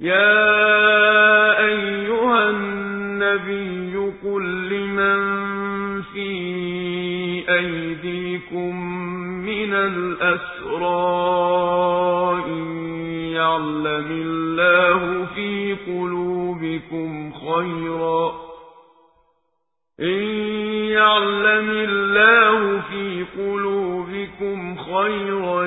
يا أيها النبي قل لمن في أيديكم من الأسرى إن يعلم الله في قلوبكم خيرا. إن يعلم الله في قلوبكم خيرا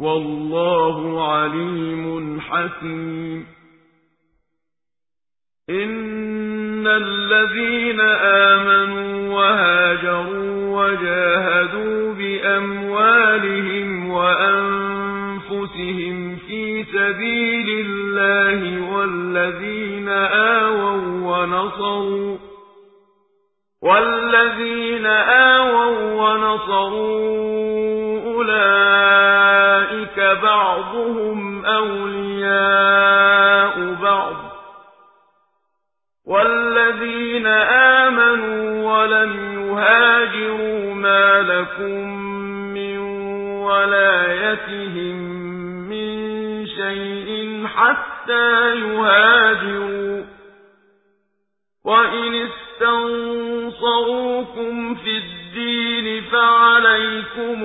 والله عليم حكيم. إن الذين آمنوا وهاجروا وجاهدوا بأموالهم وأنفسهم في سبيل الله والذين آووا ونصروا والذين آووا ونصروا أولئك بعضهم أولياء بعض والذين آمنوا ولم يهاجروا ما لكم من ولايتهم من شيء حتى يهاجروا وإن استنصروكم في الدين فعليكم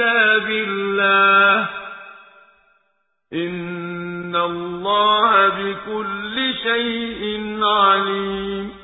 كتاب الله إن الله بكل شيء عليم